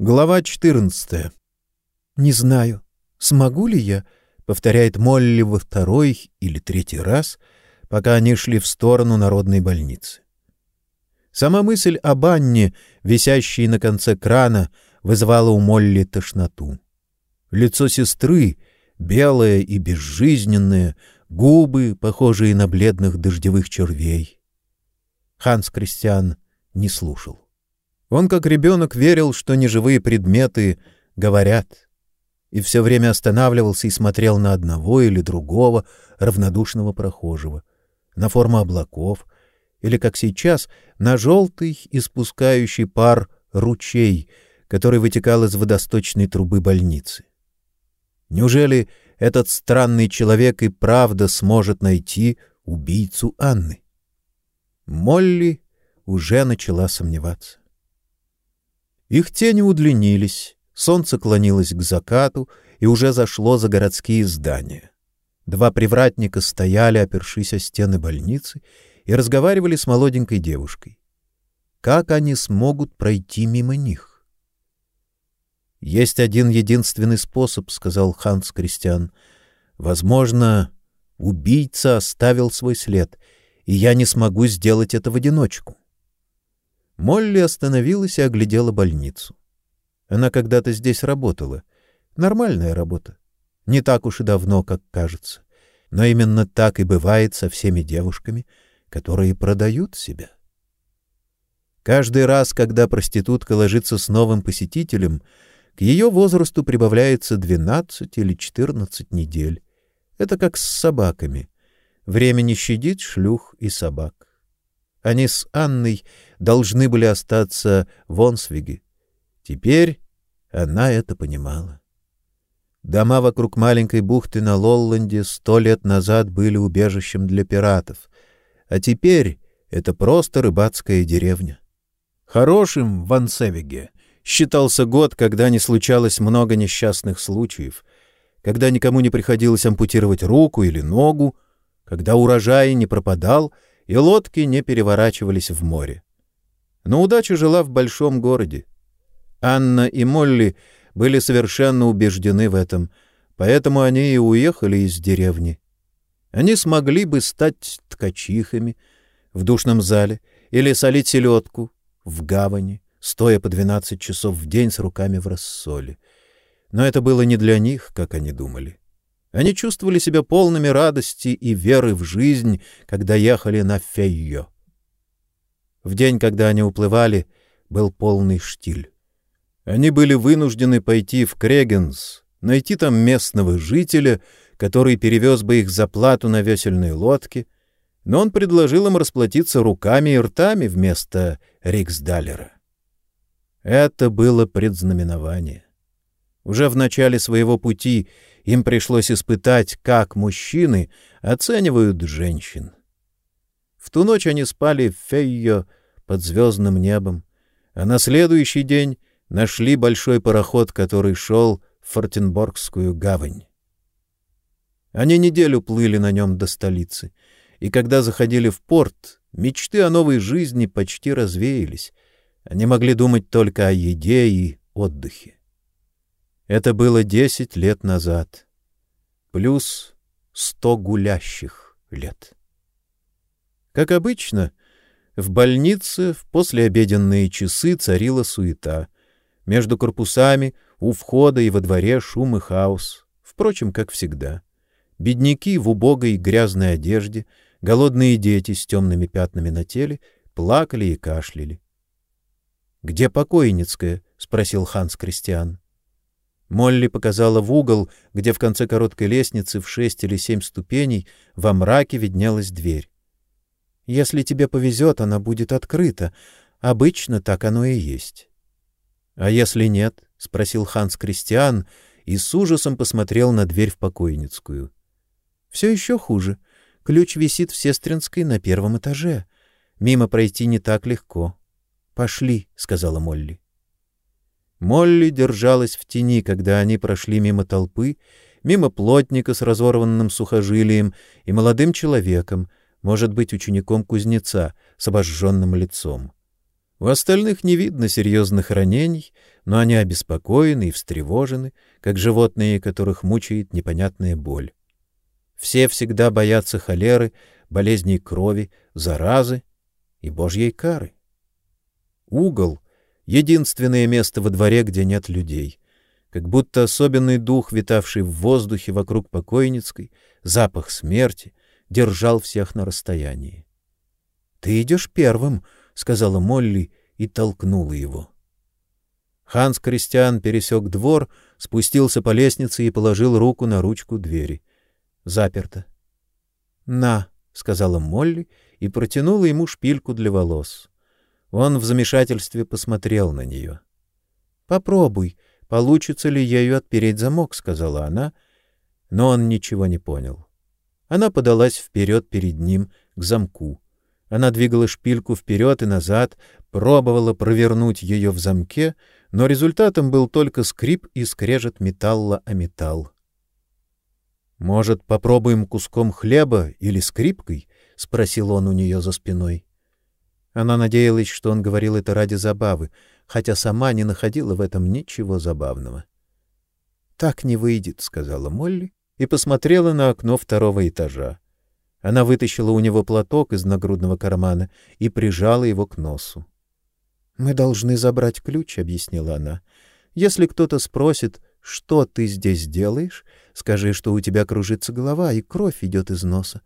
Глава 14. Не знаю, смогу ли я, повторяет Молли во второй или третий раз, пока они шли в сторону народной больницы. Сама мысль об Анне, висящей на конце крана, вызывала у Молли тошноту. Лицо сестры, белое и безжизненное, губы, похожие на бледных дождевых червей. Ханс Кристиан не слушал. Он, как ребенок, верил, что неживые предметы говорят, и все время останавливался и смотрел на одного или другого равнодушного прохожего, на форму облаков или, как сейчас, на желтый, испускающий пар ручей, который вытекал из водосточной трубы больницы. Неужели этот странный человек и правда сможет найти убийцу Анны? Молли уже начала сомневаться. Их тени удлинились, солнце клонилось к закату и уже зашло за городские здания. Два привратника стояли, опершись о стены больницы, и разговаривали с молоденькой девушкой. Как они смогут пройти мимо них? Есть один единственный способ, сказал Ханс Кристиан. Возможно, убийца оставил свой след, и я не смогу сделать это в одиночку. Молли остановилась и оглядела больницу. Она когда-то здесь работала. Нормальная работа. Не так уж и давно, как кажется. Но именно так и бывает со всеми девушками, которые продают себя. Каждый раз, когда проститутка ложится с новым посетителем, к ее возрасту прибавляется 12 или 14 недель. Это как с собаками. Время не щадит шлюх и собак. Они с Анной должны были остаться в Онсвиге. Теперь она это понимала. Дома вокруг маленькой бухты на Лолланде сто лет назад были убежищем для пиратов, а теперь это просто рыбацкая деревня. Хорошим в Ансевиге считался год, когда не случалось много несчастных случаев, когда никому не приходилось ампутировать руку или ногу, когда урожай не пропадал — и лодки не переворачивались в море. Но удача жила в большом городе. Анна и Молли были совершенно убеждены в этом, поэтому они и уехали из деревни. Они смогли бы стать ткачихами в душном зале или солить селедку в гавани, стоя по двенадцать часов в день с руками в рассоле. Но это было не для них, как они думали. Они чувствовали себя полными радости и веры в жизнь, когда ехали на Фейо. В день, когда они уплывали, был полный штиль. Они были вынуждены пойти в Крегенс, найти там местного жителя, который перевез бы их за плату на весельной лодке, но он предложил им расплатиться руками и ртами вместо Риксдалера. Это было предзнаменование. Уже в начале своего пути им пришлось испытать, как мужчины оценивают женщин. В ту ночь они спали в Фейо под звездным небом, а на следующий день нашли большой пароход, который шел в Фортенборгскую гавань. Они неделю плыли на нем до столицы, и когда заходили в порт, мечты о новой жизни почти развеялись. Они могли думать только о еде и отдыхе. Это было десять лет назад. Плюс сто гулящих лет. Как обычно, в больнице в послеобеденные часы царила суета. Между корпусами, у входа и во дворе шум и хаос. Впрочем, как всегда. Бедняки в убогой грязной одежде, голодные дети с темными пятнами на теле плакали и кашляли. Где покойницкая? спросил Ханс Кристиан. Молли показала в угол, где в конце короткой лестницы в шесть или семь ступеней во мраке виднелась дверь. Если тебе повезет, она будет открыта. Обычно так оно и есть. А если нет? спросил Ханс Кристиан и с ужасом посмотрел на дверь в покойницкую. Все еще хуже. Ключ висит в сестринской на первом этаже. Мимо пройти не так легко. Пошли, сказала Молли. Молли держалась в тени, когда они прошли мимо толпы, мимо плотника с разорванным сухожилием и молодым человеком, может быть, учеником кузнеца с обожженным лицом. У остальных не видно серьезных ранений, но они обеспокоены и встревожены, как животные, которых мучает непонятная боль. Все всегда боятся холеры, болезней крови, заразы и божьей кары. Угол — единственное место во дворе, где нет людей. Как будто особенный дух, витавший в воздухе вокруг покойницкой, запах смерти, держал всех на расстоянии. — Ты идешь первым, — сказала Молли и толкнула его. Ханс Кристиан пересек двор, спустился по лестнице и положил руку на ручку двери. Заперто. "На", сказала Молли и протянула ему шпильку для волос. Он в замешательстве посмотрел на нее. "Попробуй, получится ли ею отпереть замок", сказала она, но он ничего не понял. Она подалась вперед перед ним к замку. Она двигала шпильку вперед и назад, пробовала провернуть ее в замке, но результатом был только скрип и скрежет металла о металл. Может, попробуем куском хлеба или скрипкой? спросил он у нее за спиной. Она надеялась, что он говорил это ради забавы, хотя сама не находила в этом ничего забавного. Так не выйдет, сказала Молли и посмотрела на окно второго этажа. Она вытащила у него платок из нагрудного кармана и прижала его к носу. Мы должны забрать ключ, объяснила она. Если кто-то спросит, что ты здесь делаешь, скажи, что у тебя кружится голова и кровь идет из носа.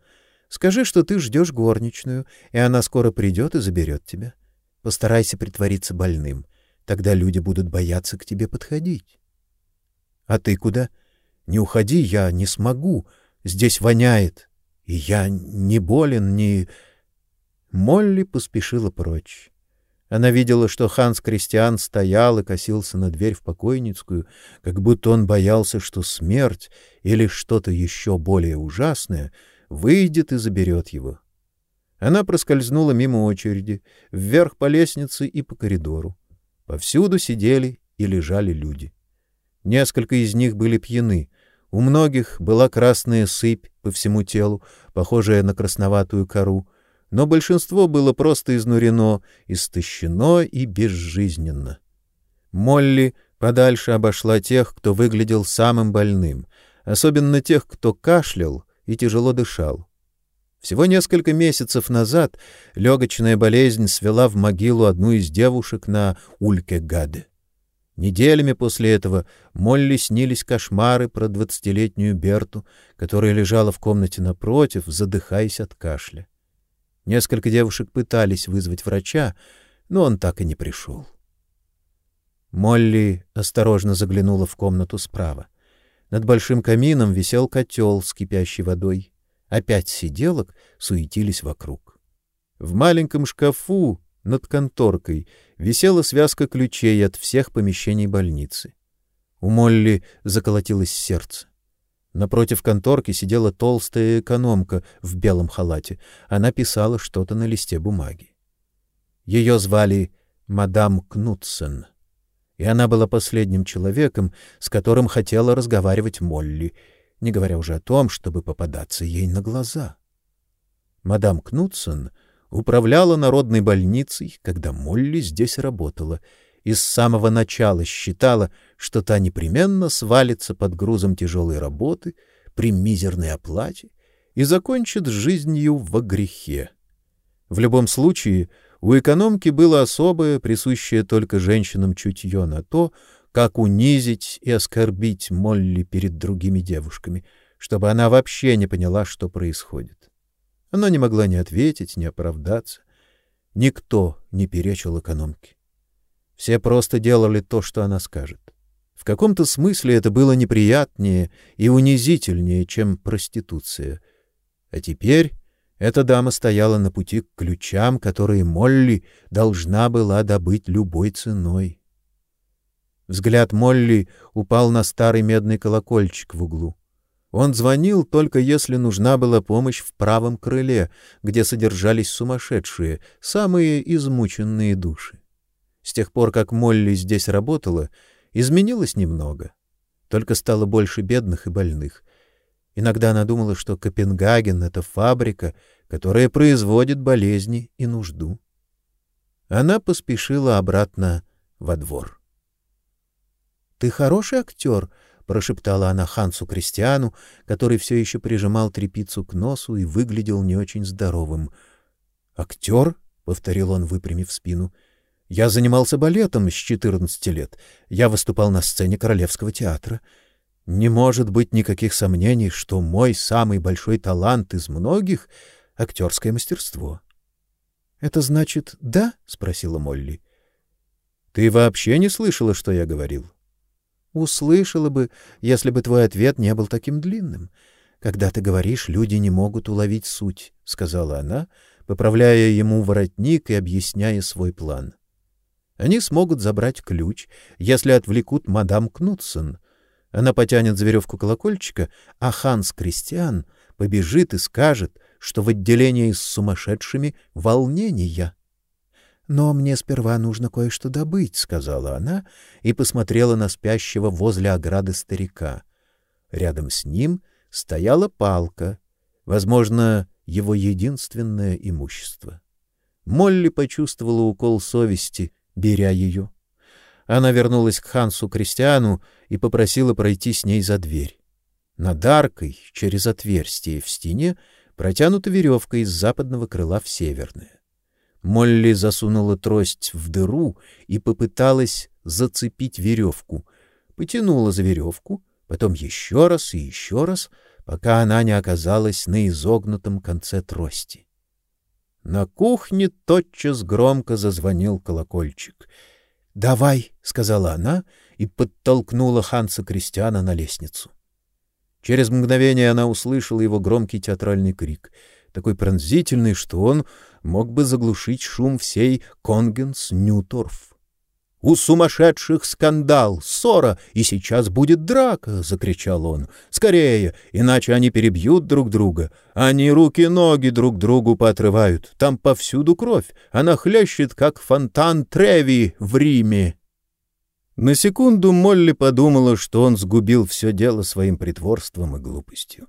Скажи, что ты ждешь горничную, и она скоро придет и заберет тебя. Постарайся притвориться больным, тогда люди будут бояться к тебе подходить. А ты куда? Не уходи, я не смогу. Здесь воняет. И я не болен, ни Молли поспешила прочь. Она видела, что Ханс Кристиан стоял и косился на дверь в покойницкую, как будто он боялся, что смерть или что-то еще более ужасное выйдет и заберет его. Она проскользнула мимо очереди, вверх по лестнице и по коридору. Повсюду сидели и лежали люди. Несколько из них были пьяны. У многих была красная сыпь по всему телу, похожая на красноватую кору — но большинство было просто изнурено, истощено и безжизненно. Молли подальше обошла тех, кто выглядел самым больным, особенно тех, кто кашлял и тяжело дышал. Всего несколько месяцев назад легочная болезнь свела в могилу одну из девушек на Улькегаде. Неделями после этого Молли снились кошмары про двадцатилетнюю Берту, которая лежала в комнате напротив, задыхаясь от кашля. Несколько девушек пытались вызвать врача, но он так и не пришел. Молли осторожно заглянула в комнату справа. Над большим камином висел котел с кипящей водой. Опять сиделок суетились вокруг. В маленьком шкафу над конторкой висела связка ключей от всех помещений больницы. У Молли заколотилось сердце. Напротив конторки сидела толстая экономка в белом халате. Она писала что-то на листе бумаги. Ее звали мадам Кнутсен, и она была последним человеком, с которым хотела разговаривать Молли, не говоря уже о том, чтобы попадаться ей на глаза. Мадам Кнутсен управляла народной больницей, когда Молли здесь работала, и с самого начала считала, что та непременно свалится под грузом тяжелой работы при мизерной оплате и закончит жизнью во грехе. В любом случае, у экономки было особое, присущее только женщинам чутье на то, как унизить и оскорбить Молли перед другими девушками, чтобы она вообще не поняла, что происходит. Она не могла ни ответить, ни оправдаться. Никто не перечил экономке. Все просто делали то, что она скажет. В каком-то смысле это было неприятнее и унизительнее, чем проституция. А теперь эта дама стояла на пути к ключам, которые Молли должна была добыть любой ценой. Взгляд Молли упал на старый медный колокольчик в углу. Он звонил только если нужна была помощь в правом крыле, где содержались сумасшедшие, самые измученные души. С тех пор, как Молли здесь работала, изменилось немного. Только стало больше бедных и больных. Иногда она думала, что Копенгаген — это фабрика, которая производит болезни и нужду. Она поспешила обратно во двор. Ты хороший актер, — прошептала она Хансу Кристиану, который все еще прижимал трепицу к носу и выглядел не очень здоровым. «Актер?» — повторил он, выпрямив спину. «Я занимался балетом с четырнадцати лет. Я выступал на сцене Королевского театра. Не может быть никаких сомнений, что мой самый большой талант из многих — актерское мастерство». «Это значит «да»?» — спросила Молли. «Ты вообще не слышала, что я говорил?» Услышала бы, если бы твой ответ не был таким длинным. Когда ты говоришь, люди не могут уловить суть, сказала она, поправляя ему воротник и объясняя свой план. Они смогут забрать ключ, если отвлекут мадам Кнутсон. Она потянет за веревку колокольчика, а Ханс Кристиан побежит и скажет, что в отделении с сумасшедшими волнения. Но мне сперва нужно кое-что добыть, сказала она и посмотрела на спящего возле ограды старика. Рядом с ним стояла палка, возможно, его единственное имущество. Молли почувствовала укол совести, беря ее. Она вернулась к Хансу Кристиану и попросила пройти с ней за дверь. Над аркой, через отверстие в стене, протянута веревка из западного крыла в северное. Молли засунула трость в дыру и попыталась зацепить веревку. Потянула за веревку, потом еще раз и еще раз, пока она не оказалась на изогнутом конце трости. На кухне тотчас громко зазвонил колокольчик. "Давай", сказала она и подтолкнула Ханса Кристиана на лестницу. Через мгновение она услышала его громкий театральный крик — такой пронзительный, что он мог бы заглушить шум всей Конгенс-Ньюторф. «У сумасшедших скандал, ссора, и сейчас будет драка!» — закричал он. «Скорее, иначе они перебьют друг друга. Они руки-ноги друг другу поотрывают. Там повсюду кровь. Она хлещет, как фонтан Треви в Риме». На секунду Молли подумала, что он сгубил все дело своим притворством и глупостью.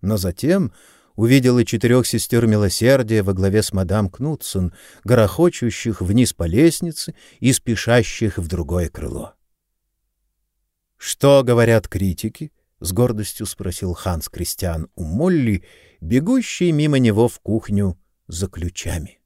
Но затем увидела четырех сестер милосердия во главе с мадам Кнутсон, горохочущих вниз по лестнице и спешащих в другое крыло. Что говорят критики? с гордостью спросил Ханс Кристиан у Молли, бегущий мимо него в кухню за ключами.